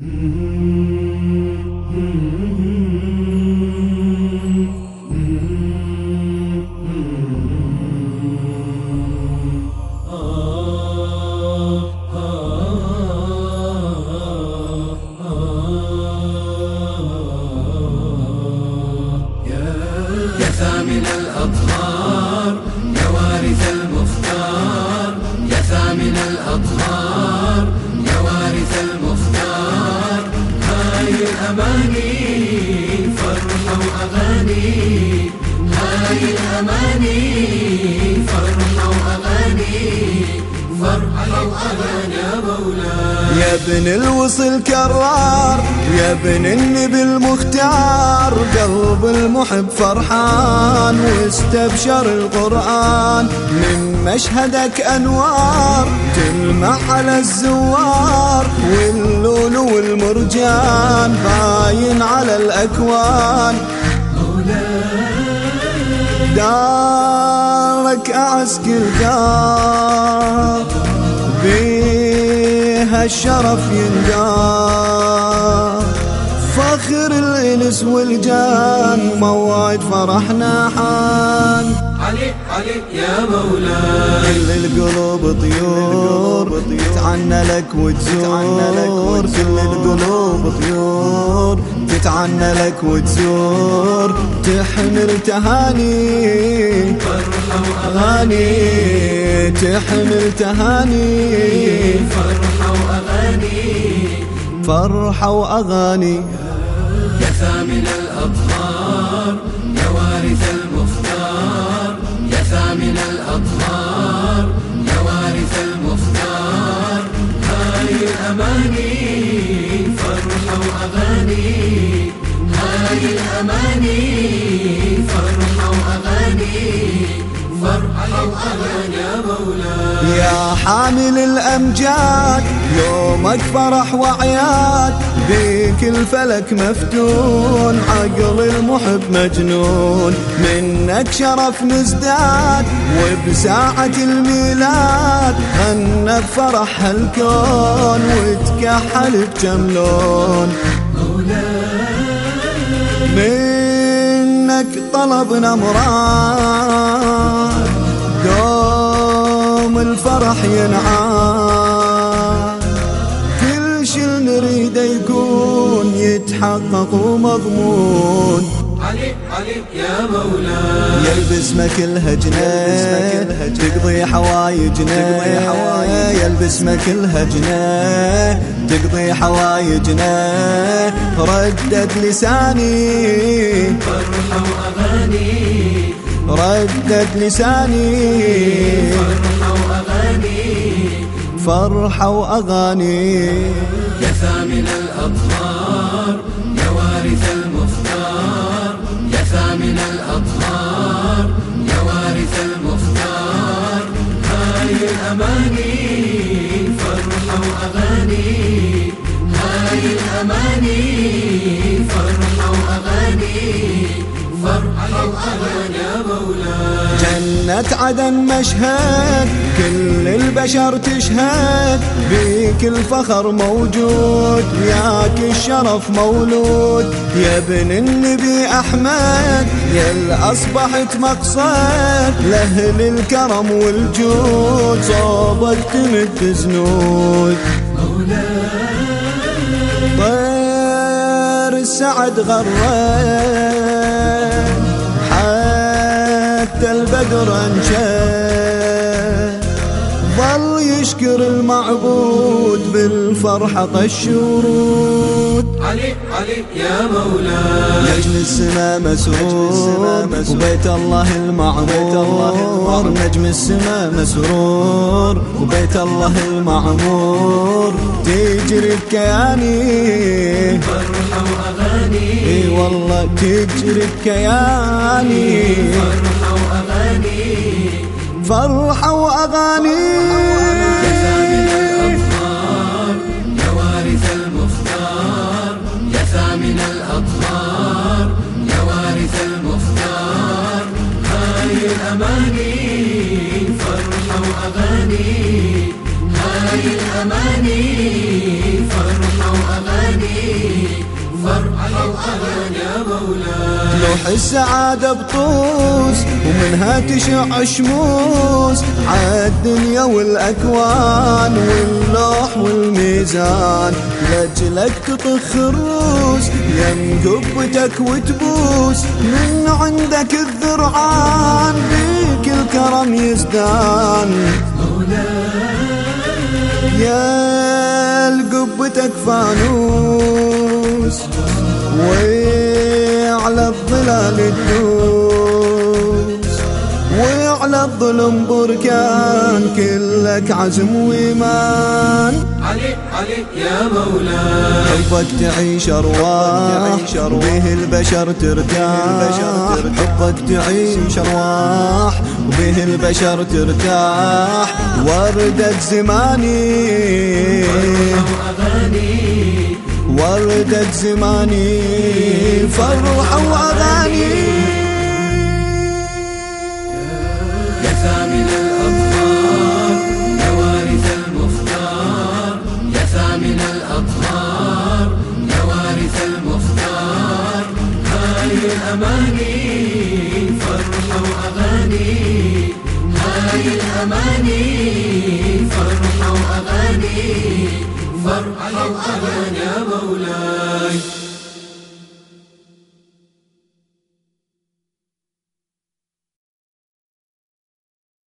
يا هاي الأماني فرحة وأغاني فرحة وأغاني يا يا ابن الوصل كرار يا ابن النبي المختار قلب المحب فرحان واستبشر القرآن. من مشهدك أنوار تلمع على الزوار واللول والمرجان باين على الأكوان. دارك أعز كل دار بيها الشرف يندار. فخر الإنس والجان موعد فرحنا حان. علي علي يا مولاي. كل القلوب طيور. تتعنى لك وتزور. كل القلوب طيور. تتعنى لك وتزور. تحمل تهاني. فرحة أغاني تحمل تهاني. فرحة وأغاني. فرحة وأغاني. يا ثامن الأطهار يا وارث الأماني فرحة وأغاني فرحة وأغاني يا مولاي. يا حامل الأمجاد يومك فرح وعياد بيك الفلك مفتون عقل المحب مجنون. منك شرف نزداد وبساعة الميلاد غنى بفرح هالكون وتكحل بكم لون منك طلبنا مراد. دوم الفرح ينعاد. كل شي نريده يكون يتحقق ومضمون. علي علي يا مولاي يلبس مكلها جنيه تقضي حوايجنا. يلبس مكلها جنيه تقضي حوايجنا. ردد لساني. فرحة وأغاني. ردد لساني. فرحة وأغاني. فرحة وأغاني. يا ثامن الأطهار يا ثامن الأطهار يا وارث المختار. هاي الأماني فرحة وأغاني هاي الأماني فرحة وأغاني يا مولاي جنة عدن مشهد كل البشر تشهد بيك الفخر موجود ياك الشرف مولود. يا ابن النبي أحمد يا أصبحت مقصد. لأهل الكرم والجود صوبك تمد زنود. طير السعد غرد. حتى البدر انشد ظل يشكر المعبود بالفرحة طشورود علي علي يا مولاي. نجم السما مسرور. وبيت الله المعمور. نجم السما مسرور. وبيت الله المعمور. تجري بكياني فرحة وأغاني. إي والله تجري بكياني فرحة وأغاني. فرحة وأغاني. ثامن الأطهار يا وارث المختار. هاي الأماني فرحة وأغاني هاي الأماني. تلوح السعادة بطوس ومنها تشع شموس عالدنيا والأكوان واللوح والميزان. لجلك تطخ الروس يم وتبوس. من عندك الذرعان بيك الكرم يزدان. يا لقبتك فانوس وعلى الظلال الدوس. وعلى الظلم بركان كلك عزم وإيمان. علي علي يا مولاي. حبك تعيش أرواح؟ به البشر ترتاح حبك تعيش أرواح؟ وبه البشر ترتاح وردة زماني. وأغاني وردة زماني فرحة وأغاني. يا ثامن الأطهار يا وارث المختار. يا ثامن الأطهار يا وارث المختار. هاي الأماني فرحة وأغاني. هاي الأماني فرحة وأغاني. فرحة وأغاني.